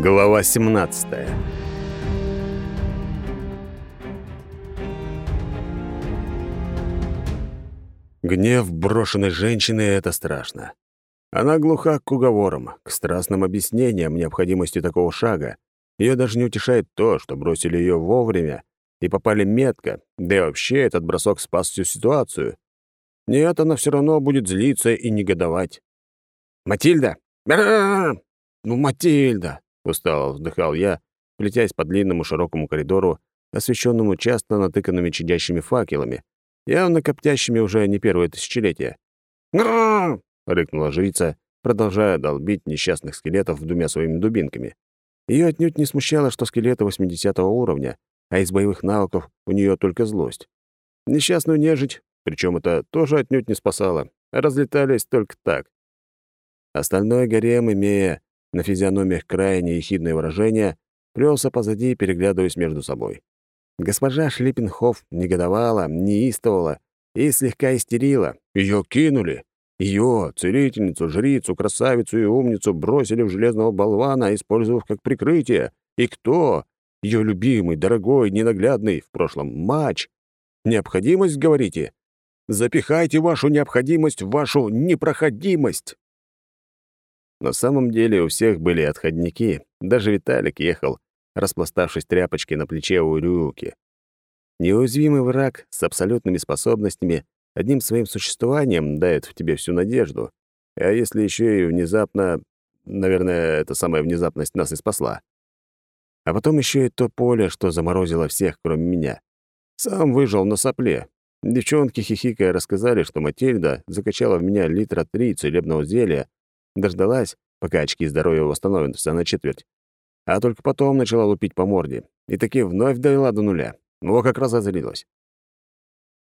Глава 17 Гнев брошенной женщины — это страшно. Она глуха к уговорам, к страстным объяснениям необходимости такого шага. Ее даже не утешает то, что бросили ее вовремя и попали метко, да и вообще этот бросок спас всю ситуацию. Нет, она все равно будет злиться и негодовать. «Матильда! Ну, Матильда!» — устало вздыхал я, плетясь по длинному широкому коридору, освещенному часто натыканными чадящими факелами, явно коптящими уже не первое тысячелетие. «Грррр!» — рыкнула жрица, продолжая долбить несчастных скелетов двумя своими дубинками. Ее отнюдь не смущало, что скелеты 80 уровня, а из боевых навыков у нее только злость. Несчастную нежить причем это тоже отнюдь не спасало, а разлетались только так. Остальной гарем, имея на физиономиях крайне ехидное выражение, плелся позади, переглядываясь между собой. Госпожа Шлиппенхоф негодовала, неистовала и слегка истерила. Ее кинули. Ее, целительницу, жрицу, красавицу и умницу, бросили в железного болвана, использовав как прикрытие. И кто? Ее любимый, дорогой, ненаглядный, в прошлом матч. Необходимость, говорите? Запихайте вашу необходимость в вашу непроходимость. На самом деле у всех были отходники. Даже Виталик ехал, распластавшись тряпочкой на плече у Рюки. Неуязвимый враг с абсолютными способностями одним своим существованием дает в тебе всю надежду. А если еще и внезапно... Наверное, эта самая внезапность нас и спасла. А потом еще и то поле, что заморозило всех, кроме меня. Сам выжил на сопле, Девчонки хихикая рассказали, что Матильда закачала в меня литра три целебного зелья, дождалась, пока очки здоровья восстановятся на четверть, а только потом начала лупить по морде, и таки вновь довела до нуля. Во как раз озарилась.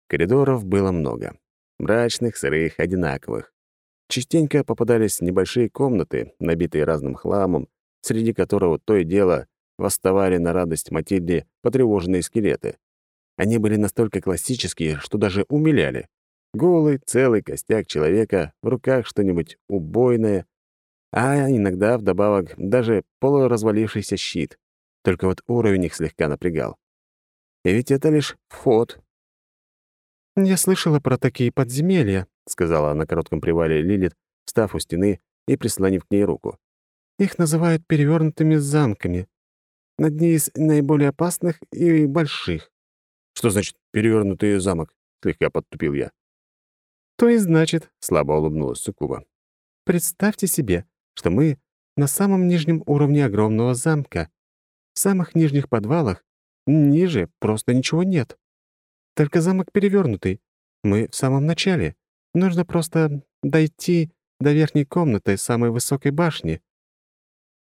Коридоров было много. Мрачных, сырых, одинаковых. Частенько попадались небольшие комнаты, набитые разным хламом, среди которого то и дело восставали на радость Матильде потревоженные скелеты. Они были настолько классические, что даже умиляли. Голый, целый костяк человека, в руках что-нибудь убойное, а иногда вдобавок даже полуразвалившийся щит. Только вот уровень их слегка напрягал. И ведь это лишь вход. «Я слышала про такие подземелья», — сказала на коротком привале Лилит, встав у стены и прислонив к ней руку. «Их называют перевернутыми замками. Одни из наиболее опасных и больших. «Что значит перевернутый замок?» — слегка подтупил я. «То и значит», — слабо улыбнулась Сукуба. «Представьте себе, что мы на самом нижнем уровне огромного замка. В самых нижних подвалах ниже просто ничего нет. Только замок перевернутый. Мы в самом начале. Нужно просто дойти до верхней комнаты самой высокой башни».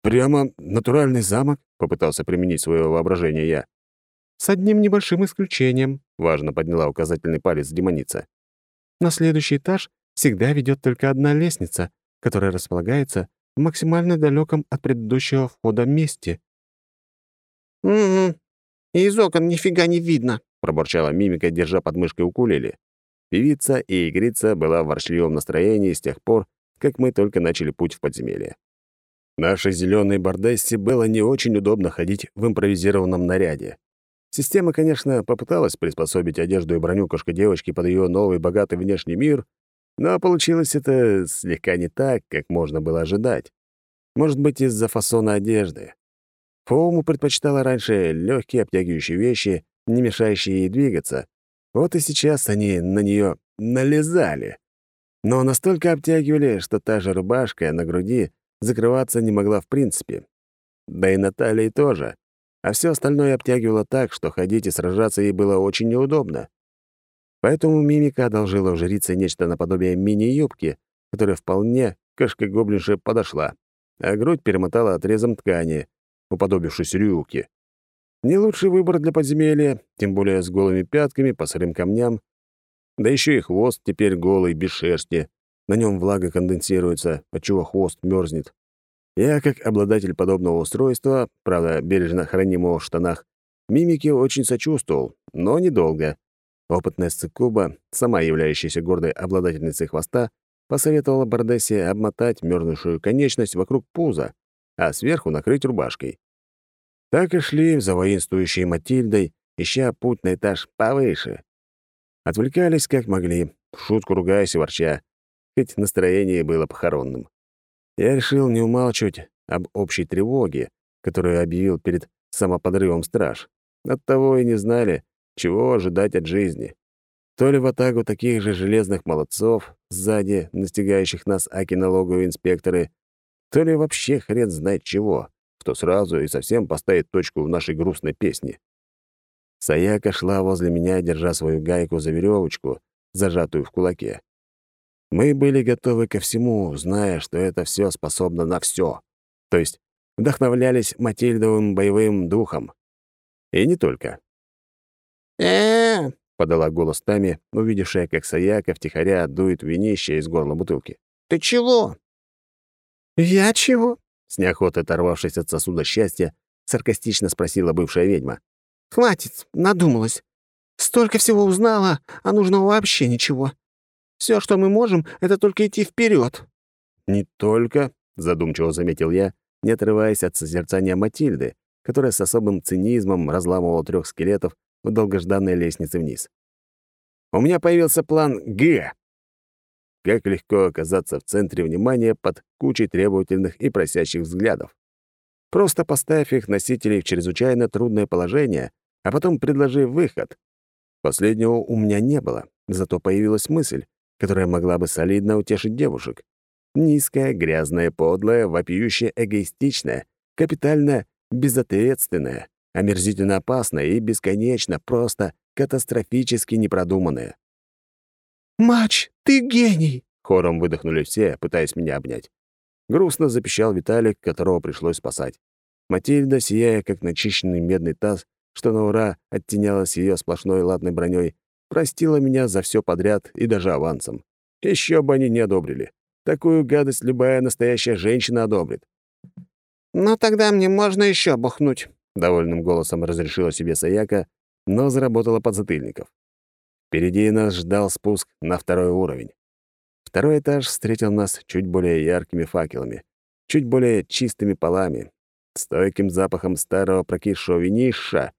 «Прямо натуральный замок?» — попытался применить свое воображение я. С одним небольшим исключением, важно подняла указательный палец демоница. На следующий этаж всегда ведет только одна лестница, которая располагается в максимально далеком от предыдущего входа месте. «Угу. И из окон нифига не видно», — пробурчала мимика, держа под мышкой укулеле. Певица и игрица была в ворчливом настроении с тех пор, как мы только начали путь в подземелье. Нашей зеленой бордессе было не очень удобно ходить в импровизированном наряде. Система, конечно, попыталась приспособить одежду и броню кошка-девочки под ее новый богатый внешний мир, но получилось это слегка не так, как можно было ожидать. Может быть, из-за фасона одежды. Фоуму предпочитала раньше легкие обтягивающие вещи, не мешающие ей двигаться. Вот и сейчас они на нее налезали. Но настолько обтягивали, что та же рубашка на груди закрываться не могла в принципе. Да и на тоже а все остальное обтягивало так, что ходить и сражаться ей было очень неудобно. Поэтому мимика одолжила у жрицы нечто наподобие мини-юбки, которая вполне кошка-гоблинше подошла, а грудь перемотала отрезом ткани, уподобившись рюке. Не лучший выбор для подземелья, тем более с голыми пятками по сырым камням. Да еще и хвост теперь голый, без шерсти. На нем влага конденсируется, отчего хвост мерзнет. Я, как обладатель подобного устройства, правда, бережно хранимого в штанах, мимике очень сочувствовал, но недолго. Опытная сцикуба, сама являющаяся гордой обладательницей хвоста, посоветовала Бардессе обмотать мерзнувшую конечность вокруг пуза, а сверху накрыть рубашкой. Так и шли за воинствующей Матильдой, ища путь на этаж повыше. Отвлекались как могли, в шутку ругаясь и ворча, хоть настроение было похоронным. Я решил не умалчивать об общей тревоге, которую объявил перед самоподрывом страж. Оттого и не знали, чего ожидать от жизни. То ли в атаку таких же железных молодцов, сзади настигающих нас аки-налоговые инспекторы, то ли вообще хрен знает чего, кто сразу и совсем поставит точку в нашей грустной песне. Саяка шла возле меня, держа свою гайку за веревочку, зажатую в кулаке. Мы были готовы ко всему, зная, что это все способно на все. То есть вдохновлялись Матильдовым боевым духом. И не только. э подала голос Тами, увидевшая, как Саяка втихаря дует винище из горла бутылки. Ты чего?» «Я чего?» С неохотой оторвавшись от сосуда счастья, саркастично спросила бывшая ведьма. «Хватит, надумалась. Столько всего узнала, а нужного вообще ничего. Все, что мы можем, это только идти вперед. «Не только», — задумчиво заметил я, не отрываясь от созерцания Матильды, которая с особым цинизмом разламывала трех скелетов в долгожданной лестнице вниз. «У меня появился план Г». Как легко оказаться в центре внимания под кучей требовательных и просящих взглядов. Просто поставь их носителей в чрезвычайно трудное положение, а потом предложи выход. Последнего у меня не было, зато появилась мысль, которая могла бы солидно утешить девушек. Низкая, грязная, подлая, вопиющая, эгоистичная, капитально безответственная, омерзительно опасная и бесконечно просто катастрофически непродуманная. «Мач, ты гений!» — хором выдохнули все, пытаясь меня обнять. Грустно запищал Виталик, которого пришлось спасать. Матильда, сияя, как начищенный медный таз, что на ура оттенялась ее сплошной латной броней, простила меня за все подряд и даже авансом. Еще бы они не одобрили. Такую гадость любая настоящая женщина одобрит. «Ну тогда мне можно еще бухнуть», — довольным голосом разрешила себе Саяка, но заработала подзатыльников. Впереди нас ждал спуск на второй уровень. Второй этаж встретил нас чуть более яркими факелами, чуть более чистыми полами, стойким запахом старого прокисшего виниша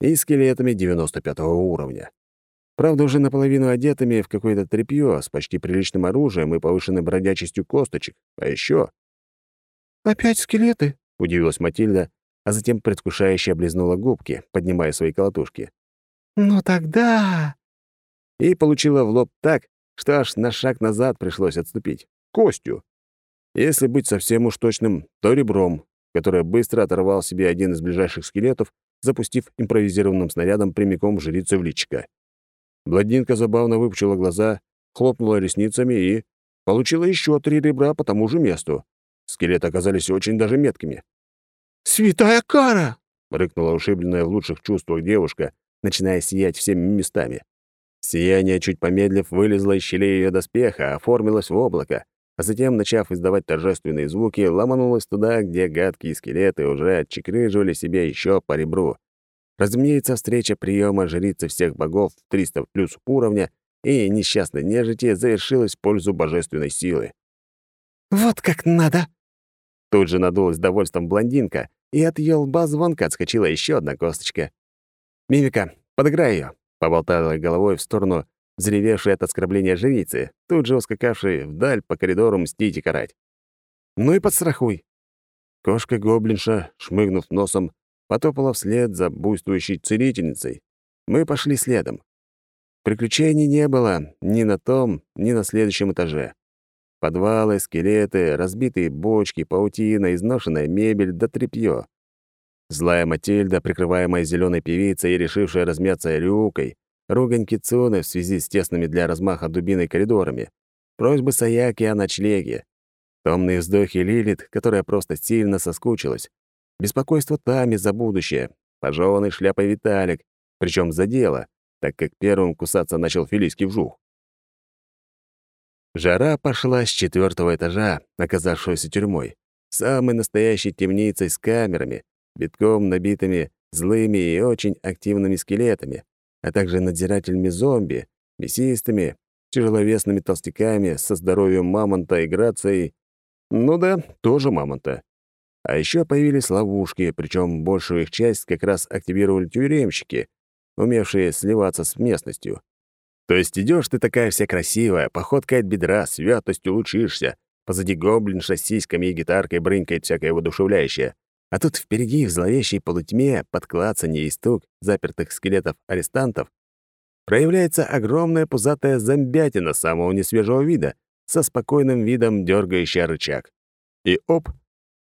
и скелетами 95 уровня. Правда, уже наполовину одетыми в какое-то тряпье с почти приличным оружием и повышенной бродячестью косточек. А еще... «Опять скелеты?» — удивилась Матильда, а затем предвкушающе облизнула губки, поднимая свои колотушки. «Ну тогда...» И получила в лоб так, что аж на шаг назад пришлось отступить. Костью. Если быть совсем уж точным, то ребром, которое быстро оторвал себе один из ближайших скелетов, запустив импровизированным снарядом прямиком в жрицу в личико. Блондинка забавно выпучила глаза, хлопнула ресницами и получила еще три ребра по тому же месту. Скелеты оказались очень даже меткими. «Святая кара!» — рыкнула ушибленная в лучших чувствах девушка, начиная сиять всеми местами. Сияние, чуть помедлив, вылезло из щелей ее доспеха, оформилось в облако, а затем, начав издавать торжественные звуки, ломанулось туда, где гадкие скелеты уже отчекрыживали себе еще по ребру. Разумеется, встреча приема жрицы всех богов 300 плюс уровня и несчастной нежити завершилась в пользу божественной силы. «Вот как надо!» Тут же надулась довольством блондинка, и от её лба звонко отскочила еще одна косточка. «Мимика, подыграй ее, поболтала головой в сторону взревевшей от оскорбления жрицы, тут же ускакавшей вдаль по коридору мстить и карать. «Ну и подстрахуй!» Кошка-гоблинша, шмыгнув носом, потопала вслед за буйствующей целительницей. Мы пошли следом. Приключений не было ни на том, ни на следующем этаже. Подвалы, скелеты, разбитые бочки, паутина, изношенная мебель да тряпьё. Злая Матильда, прикрываемая зеленой певицей и решившая размяться рюкой, ругань Кицуны в связи с тесными для размаха дубиной коридорами, просьбы Саяки о ночлеге, томные вздохи Лилит, которая просто сильно соскучилась, Беспокойство Тами за будущее, пожеванный шляпой Виталик, причем за дело, так как первым кусаться начал филийский вжух. Жара пошла с четвертого этажа, оказавшегося тюрьмой, самой настоящей темницей с камерами, битком набитыми злыми и очень активными скелетами, а также надзирателями зомби, мясистыми, тяжеловесными толстяками со здоровьем мамонта и грацией. Ну да, тоже мамонта. А еще появились ловушки, причем большую их часть как раз активировали тюремщики, умевшие сливаться с местностью. То есть идешь ты такая вся красивая, походка от бедра, святостью лучишься, позади гоблин с сиськами и гитаркой брынкает всякое воодушевляющее. А тут впереди, в зловещей полутьме, под клацанье и стук запертых скелетов арестантов, проявляется огромная пузатая зомбятина самого несвежего вида, со спокойным видом дергающая рычаг. И оп,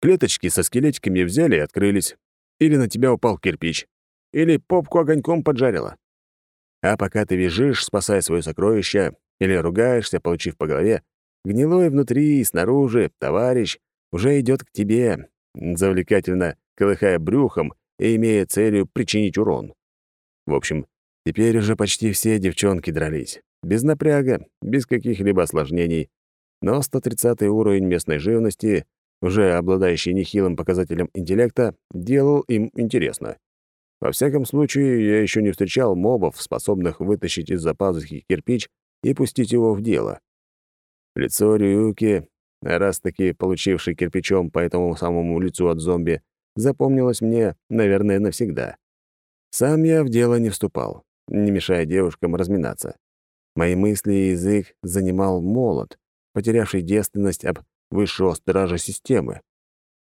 клеточки со скелетиками взяли и открылись. Или на тебя упал кирпич. Или попку огоньком поджарило. А пока ты визжишь, спасая свое сокровище, или ругаешься, получив по голове, гнилой внутри и снаружи товарищ уже идет к тебе, завлекательно колыхая брюхом и имея целью причинить урон. В общем, теперь уже почти все девчонки дрались. Без напряга, без каких-либо осложнений. Но 130 уровень местной живности, уже обладающий нехилым показателем интеллекта, делал им интересно. Во всяком случае, я еще не встречал мобов, способных вытащить из-за пазухи кирпич и пустить его в дело. Лицо Рюки, раз-таки получивший кирпичом по этому самому лицу от зомби, запомнилось мне, наверное, навсегда. Сам я в дело не вступал, не мешая девушкам разминаться. Мои мысли и язык занимал молот, потерявший девственность об высшего стража системы.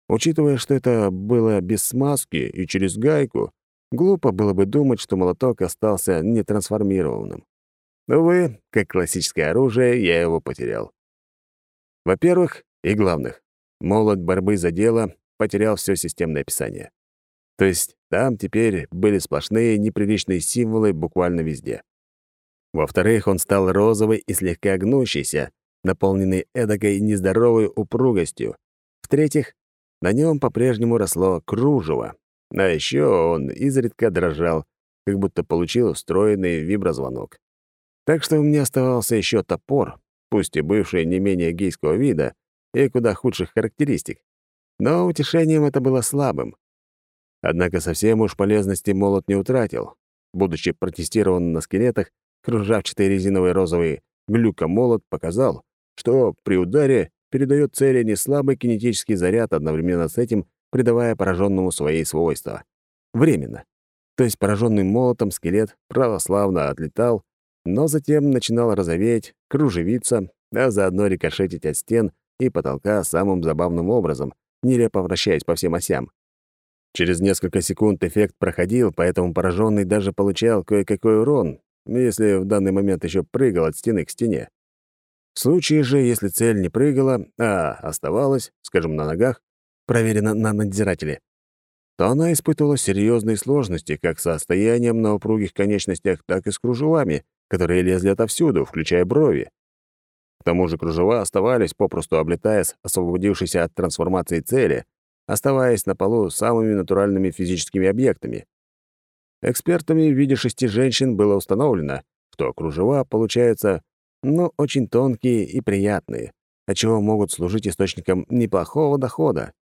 Учитывая, что это было без смазки и через гайку, глупо было бы думать, что молоток остался нетрансформированным. Увы, как классическое оружие, я его потерял. Во-первых, и главных, молот борьбы за дело потерял все системное описание. То есть там теперь были сплошные неприличные символы буквально везде. Во-вторых, он стал розовый и слегка гнущийся, наполненный эдакой нездоровой упругостью. В-третьих, на нем по-прежнему росло кружево, а еще он изредка дрожал, как будто получил встроенный виброзвонок. Так что у меня оставался еще топор, пусть и бывший не менее гейского вида и куда худших характеристик. Но утешением это было слабым. Однако совсем уж полезности молот не утратил. Будучи протестирован на скелетах, кружавчатый резиновый розовый глюкомолот показал, что при ударе передает цели не слабый кинетический заряд, одновременно с этим придавая пораженному свои свойства. Временно. То есть пораженный молотом скелет православно отлетал, но затем начинал розоветь, кружевиться, а заодно рикошетить от стен и потолка самым забавным образом, нелепо вращаясь по всем осям. Через несколько секунд эффект проходил, поэтому пораженный даже получал кое-какой урон, если в данный момент еще прыгал от стены к стене. В случае же, если цель не прыгала, а оставалась, скажем, на ногах, проверено на надзирателе, то она испытывала серьезные сложности как с состоянием на упругих конечностях, так и с кружевами, которые лезли отовсюду, включая брови. К тому же кружева оставались, попросту облетая с освободившейся от трансформации цели, оставаясь на полу самыми натуральными физическими объектами. Экспертами в виде шести женщин было установлено, что кружева получаются, ну, очень тонкие и приятные, отчего могут служить источником неплохого дохода.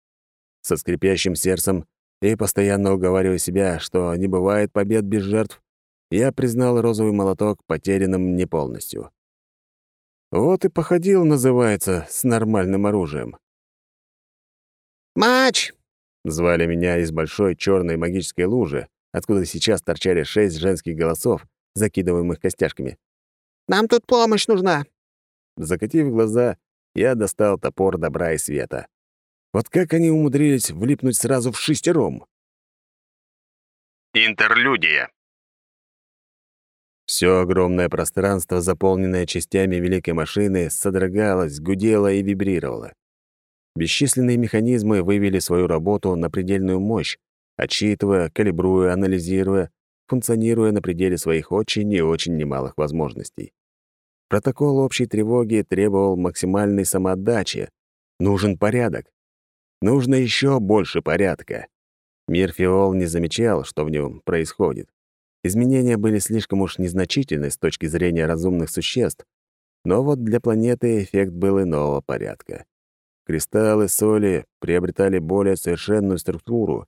Со скрипящим сердцем и постоянно уговаривая себя, что не бывает побед без жертв, я признал розовый молоток потерянным не полностью. Вот и походил, называется, с нормальным оружием. «Матч!» — звали меня из большой черной магической лужи, откуда сейчас торчали шесть женских голосов, закидываемых костяшками. «Нам тут помощь нужна!» Закатив глаза, я достал топор добра и света. Вот как они умудрились влипнуть сразу в шестером? Интерлюдия. Все огромное пространство, заполненное частями великой машины, содрогалось, гудело и вибрировало. Бесчисленные механизмы вывели свою работу на предельную мощь, отчитывая, калибруя, анализируя, функционируя на пределе своих очень и очень немалых возможностей. Протокол общей тревоги требовал максимальной самоотдачи. Нужен порядок. Нужно еще больше порядка. Мир Фиол не замечал, что в нем происходит. Изменения были слишком уж незначительны с точки зрения разумных существ, но вот для планеты эффект был иного порядка. Кристаллы соли приобретали более совершенную структуру,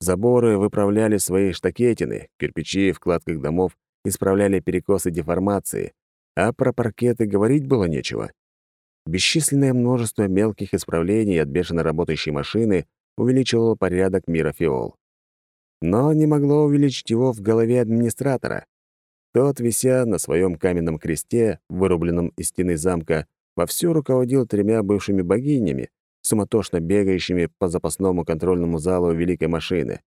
заборы выправляли свои штакетины, кирпичи в кладках домов исправляли перекосы деформации, а про паркеты говорить было нечего. Бесчисленное множество мелких исправлений от бешено работающей машины увеличивало порядок мира Фиол. Но не могло увеличить его в голове администратора. Тот, вися на своем каменном кресте, вырубленном из стены замка, вовсю руководил тремя бывшими богинями, суматошно бегающими по запасному контрольному залу великой машины.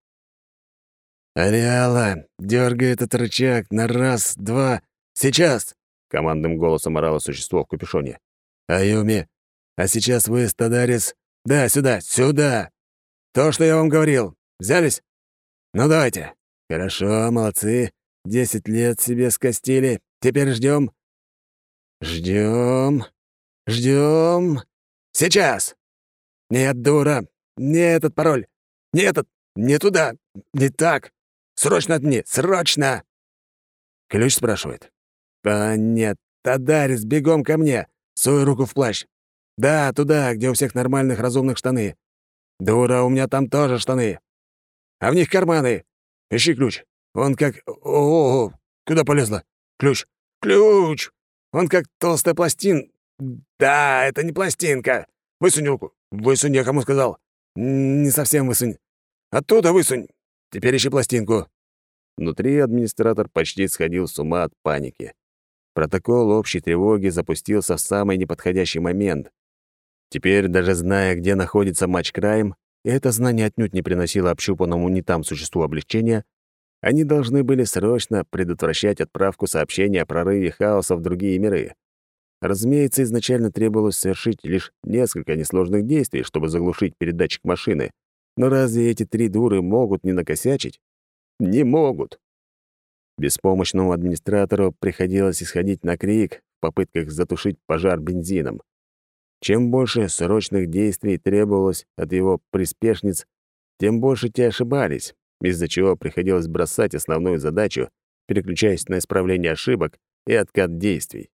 «Ариала, дергай этот рычаг на раз, два, сейчас!» — командным голосом орало существо в капюшоне. «Аюми, а сейчас вы, Стадарис, да, сюда, сюда! То, что я вам говорил, взялись? Ну давайте. Хорошо, молодцы. Десять лет себе скостили. Теперь ждем. Ждем. Ждем. Сейчас! Нет, дура, не этот пароль. Не этот, не туда, не так. Срочно отмени, срочно!» Ключ спрашивает. «А нет, Тадарис, бегом ко мне! Суй руку в плащ! Да, туда, где у всех нормальных разумных штаны. Дура, у меня там тоже штаны. А в них карманы. Ищи ключ. Он как... -о, -о куда полезла? Ключ. Ключ! Он как толстая пластин... Да, это не пластинка. Высунь руку. Высунь, я кому сказал. Не совсем высунь. Оттуда высунь. Теперь ищи пластинку». Внутри администратор почти сходил с ума от паники. Протокол общей тревоги запустился в самый неподходящий момент. Теперь, даже зная, где находится матч-крайм, это знание отнюдь не приносило общупанному не там существу облегчения, они должны были срочно предотвращать отправку сообщения о прорыве хаоса в другие миры. Разумеется, изначально требовалось совершить лишь несколько несложных действий, чтобы заглушить передатчик машины, но разве эти три дуры могут не накосячить? Не могут. Беспомощному администратору приходилось исходить на крик в попытках затушить пожар бензином. Чем больше срочных действий требовалось от его приспешниц, тем больше те ошибались, из-за чего приходилось бросать основную задачу, переключаясь на исправление ошибок и откат действий.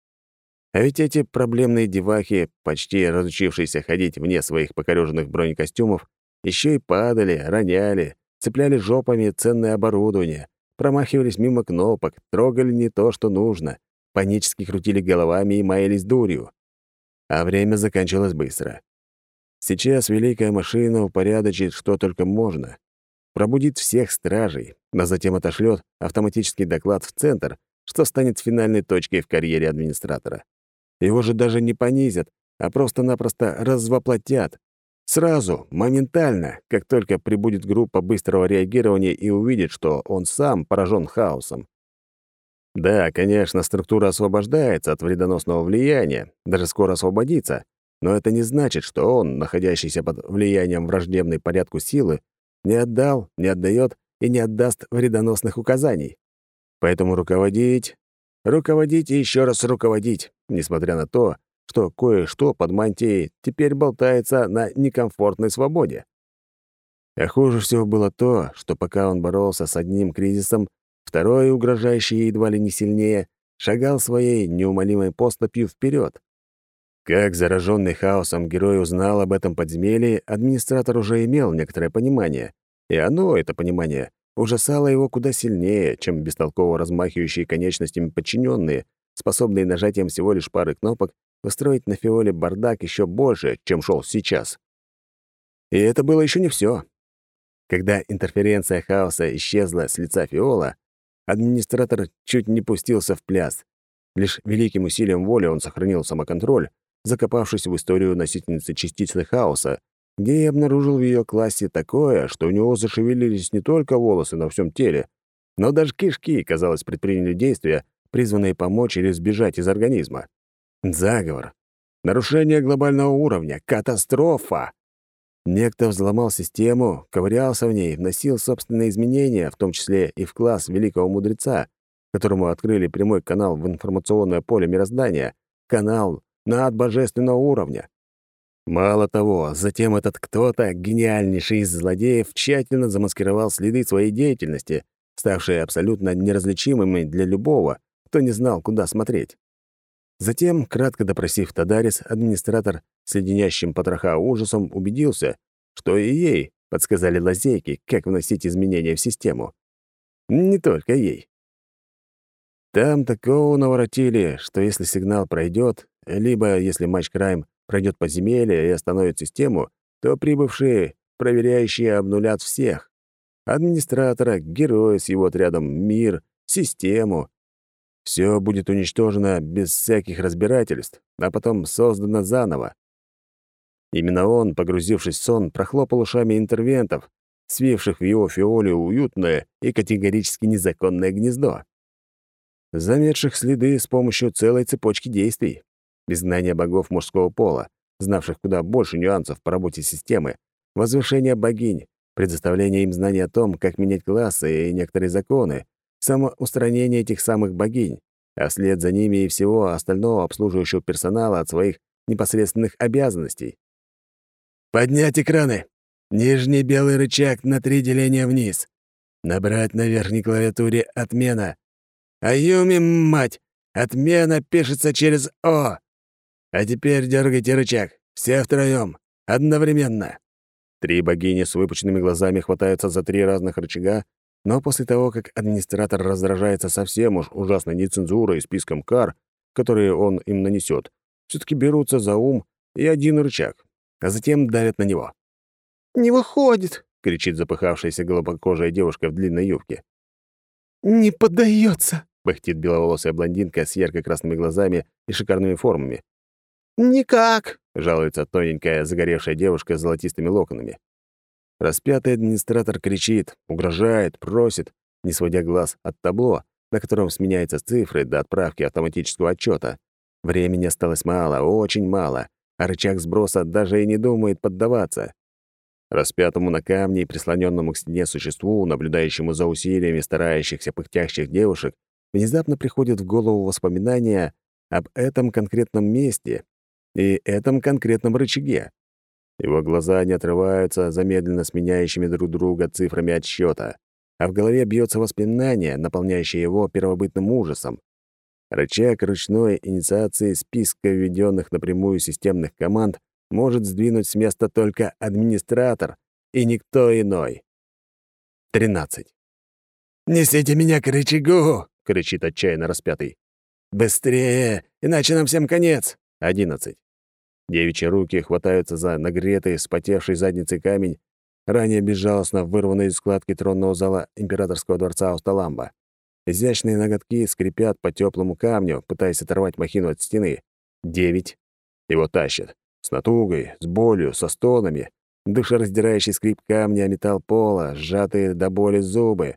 А ведь эти проблемные девахи, почти разучившиеся ходить вне своих покорёженных бронекостюмов, еще и падали, роняли, цепляли жопами ценное оборудование, промахивались мимо кнопок, трогали не то, что нужно, панически крутили головами и маялись дурью. А время заканчивалось быстро. Сейчас великая машина упорядочит что только можно. Пробудит всех стражей, а затем отошлет автоматический доклад в центр, что станет финальной точкой в карьере администратора. Его же даже не понизят, а просто-напросто развоплотят, Сразу, моментально, как только прибудет группа быстрого реагирования и увидит, что он сам поражен хаосом. Да, конечно, структура освобождается от вредоносного влияния, даже скоро освободится, но это не значит, что он, находящийся под влиянием враждебной порядку силы, не отдал, не отдает и не отдаст вредоносных указаний. Поэтому руководить, руководить и еще раз руководить, несмотря на то, что кое-что под мантией теперь болтается на некомфортной свободе. А хуже всего было то, что пока он боролся с одним кризисом, второй, угрожающий едва ли не сильнее, шагал своей неумолимой поступью вперед. Как зараженный хаосом герой узнал об этом подземелье, администратор уже имел некоторое понимание, и оно, это понимание, ужасало его куда сильнее, чем бестолково размахивающие конечностями подчиненные, способные нажатием всего лишь пары кнопок устроить на Фиоле бардак еще больше, чем шел сейчас. И это было еще не все. Когда интерференция хаоса исчезла с лица Фиола, администратор чуть не пустился в пляс. Лишь великим усилием воли он сохранил самоконтроль, закопавшись в историю носительницы частицы хаоса, где и обнаружил в ее классе такое, что у него зашевелились не только волосы на всем теле, но даже кишки, казалось, предприняли действия, призванные помочь или сбежать из организма. Заговор. Нарушение глобального уровня. Катастрофа. Некто взломал систему, ковырялся в ней, вносил собственные изменения, в том числе и в класс великого мудреца, которому открыли прямой канал в информационное поле мироздания, канал над божественного уровня. Мало того, затем этот кто-то, гениальнейший из злодеев, тщательно замаскировал следы своей деятельности, ставшие абсолютно неразличимыми для любого, кто не знал, куда смотреть. Затем, кратко допросив Тадарис, администратор с леденящим потроха ужасом убедился, что и ей подсказали лазейки, как вносить изменения в систему. Не только ей. Там такого наворотили, что если сигнал пройдет, либо если матч Крайм пройдет подземелье и остановит систему, то прибывшие проверяющие обнулят всех. Администратора, героя с его отрядом, мир, систему. Все будет уничтожено без всяких разбирательств, а потом создано заново. Именно он, погрузившись в сон, прохлопал ушами интервентов, свивших в его фиоле уютное и категорически незаконное гнездо. Заметших следы с помощью целой цепочки действий. Изгнание богов мужского пола, знавших куда больше нюансов по работе системы, возвышение богинь, предоставление им знаний о том, как менять классы и некоторые законы, самоустранение этих самых богинь, а вслед за ними и всего остального обслуживающего персонала от своих непосредственных обязанностей. «Поднять экраны! Нижний белый рычаг на три деления вниз. Набрать на верхней клавиатуре «Отмена». «Аюми, мать! Отмена пишется через «О». А теперь дергайте рычаг. Все втроем. Одновременно». Три богини с выпученными глазами хватаются за три разных рычага, но после того, как администратор раздражается совсем уж ужасной нецензурой и списком кар, которые он им нанесет, все таки берутся за ум и один рычаг, а затем давят на него. «Не выходит!» — кричит запыхавшаяся голубокожая девушка в длинной юбке. «Не поддается!» — пыхтит беловолосая блондинка с ярко-красными глазами и шикарными формами. «Никак!» — жалуется тоненькая загоревшая девушка с золотистыми локонами. Распятый администратор кричит, угрожает, просит, не сводя глаз от табло, на котором сменяются цифры до отправки автоматического отчета. Времени осталось мало, очень мало, а рычаг сброса даже и не думает поддаваться. Распятому на камне и прислоненному к стене существу, наблюдающему за усилиями старающихся пыхтящих девушек, внезапно приходит в голову воспоминания об этом конкретном месте и этом конкретном рычаге. Его глаза не отрываются за медленно сменяющими друг друга цифрами отсчета, а в голове бьется воспоминание, наполняющее его первобытным ужасом. Рычаг ручной инициации списка введенных напрямую системных команд может сдвинуть с места только администратор и никто иной. 13. «Несите меня к рычагу!» — кричит отчаянно распятый. «Быстрее, иначе нам всем конец!» 11. Девичьи руки хватаются за нагретый, спотевший задницей камень, ранее безжалостно вырванный из складки тронного зала императорского дворца Усталамба. Изящные ноготки скрипят по теплому камню, пытаясь оторвать махину от стены. Девять. Его тащат. С натугой, с болью, со стонами. Душераздирающий скрип камня металл пола, сжатые до боли зубы.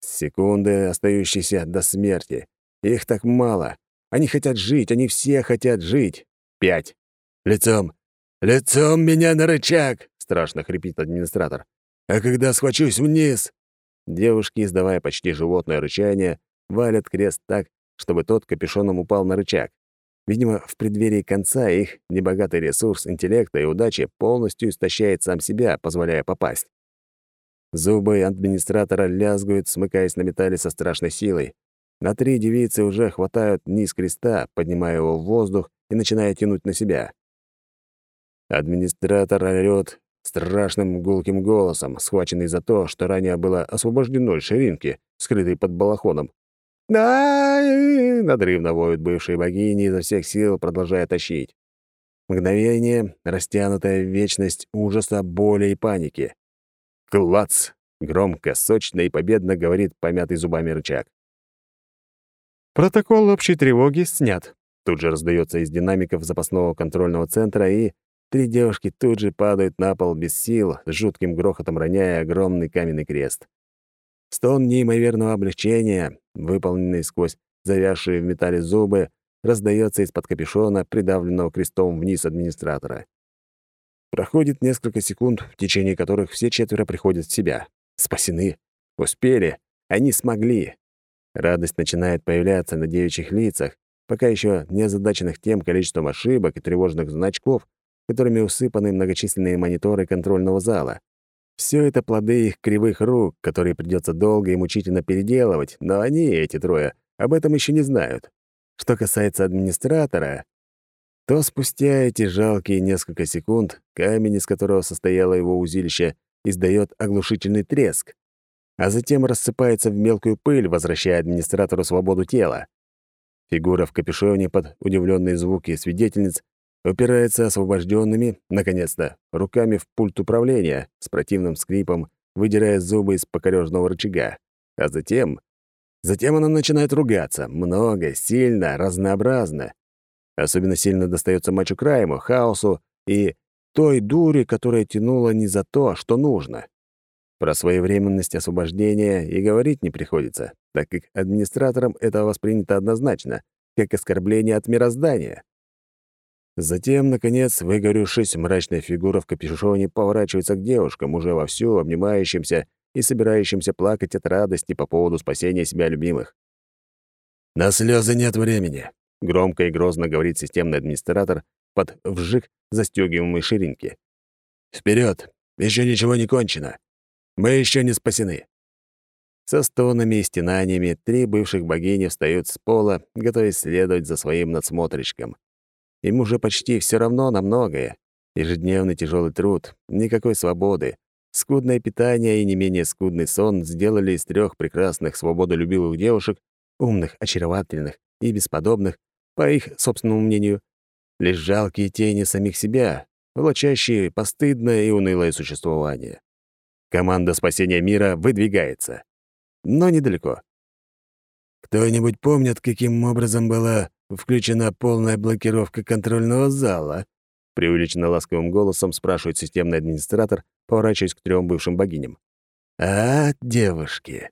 Секунды, остающиеся до смерти. Их так мало. Они хотят жить, они все хотят жить. Пять. «Лицом! Лицом меня на рычаг!» — страшно хрипит администратор. «А когда схвачусь вниз...» Девушки, издавая почти животное рычание, валят крест так, чтобы тот капюшоном упал на рычаг. Видимо, в преддверии конца их небогатый ресурс интеллекта и удачи полностью истощает сам себя, позволяя попасть. Зубы администратора лязгают, смыкаясь на металле со страшной силой. На три девицы уже хватают низ креста, поднимая его в воздух и начиная тянуть на себя. Администратор орёт страшным гулким голосом, схваченный за то, что ранее было освобождено ширинки, скрытой под балахоном. да надрывно воют бывшие богини изо всех сил, продолжая тащить. Мгновение, растянутая вечность ужаса, боли и паники. «Клац!» — громко, сочно и победно говорит помятый зубами рычаг. «Протокол общей тревоги снят», — тут же раздается из динамиков запасного контрольного центра и Три девушки тут же падают на пол без сил, с жутким грохотом роняя огромный каменный крест. Стон неимоверного облегчения, выполненный сквозь завязшие в металле зубы, раздается из-под капюшона, придавленного крестом вниз администратора. Проходит несколько секунд, в течение которых все четверо приходят в себя. Спасены. Успели. Они смогли. Радость начинает появляться на девичьих лицах, пока еще не озадаченных тем количеством ошибок и тревожных значков, которыми усыпаны многочисленные мониторы контрольного зала. Все это плоды их кривых рук, которые придется долго и мучительно переделывать, но они, эти трое, об этом еще не знают. Что касается администратора, то спустя эти жалкие несколько секунд камень, из которого состояло его узилище, издает оглушительный треск, а затем рассыпается в мелкую пыль, возвращая администратору свободу тела. Фигура в капюшоне под удивленные звуки свидетельниц упирается освобожденными, наконец-то, руками в пульт управления, с противным скрипом, выдирая зубы из покорёжного рычага. А затем... Затем она начинает ругаться. Много, сильно, разнообразно. Особенно сильно достается Мачу Крайму, Хаосу и той дури, которая тянула не за то, что нужно. Про своевременность освобождения и говорить не приходится, так как администраторам это воспринято однозначно, как оскорбление от мироздания. Затем, наконец, выгоревшись, мрачная фигура в капюшоне поворачивается к девушкам, уже вовсю обнимающимся и собирающимся плакать от радости по поводу спасения себя любимых. «На слезы нет времени», — громко и грозно говорит системный администратор под вжик застегиваемой ширинки. Вперед! Еще ничего не кончено! Мы еще не спасены!» Со стонами и стенаниями три бывших богини встают с пола, готовясь следовать за своим надсмотрщиком. Им уже почти все равно на многое. Ежедневный тяжелый труд, никакой свободы, скудное питание и не менее скудный сон сделали из трех прекрасных свободолюбивых девушек, умных, очаровательных и бесподобных, по их собственному мнению, лишь жалкие тени самих себя, влачащие постыдное и унылое существование. Команда спасения мира выдвигается. Но недалеко. «Кто-нибудь помнит, каким образом была включена полная блокировка контрольного зала?» преувеличенно ласковым голосом спрашивает системный администратор, поворачиваясь к трем бывшим богиням. «А, девушки,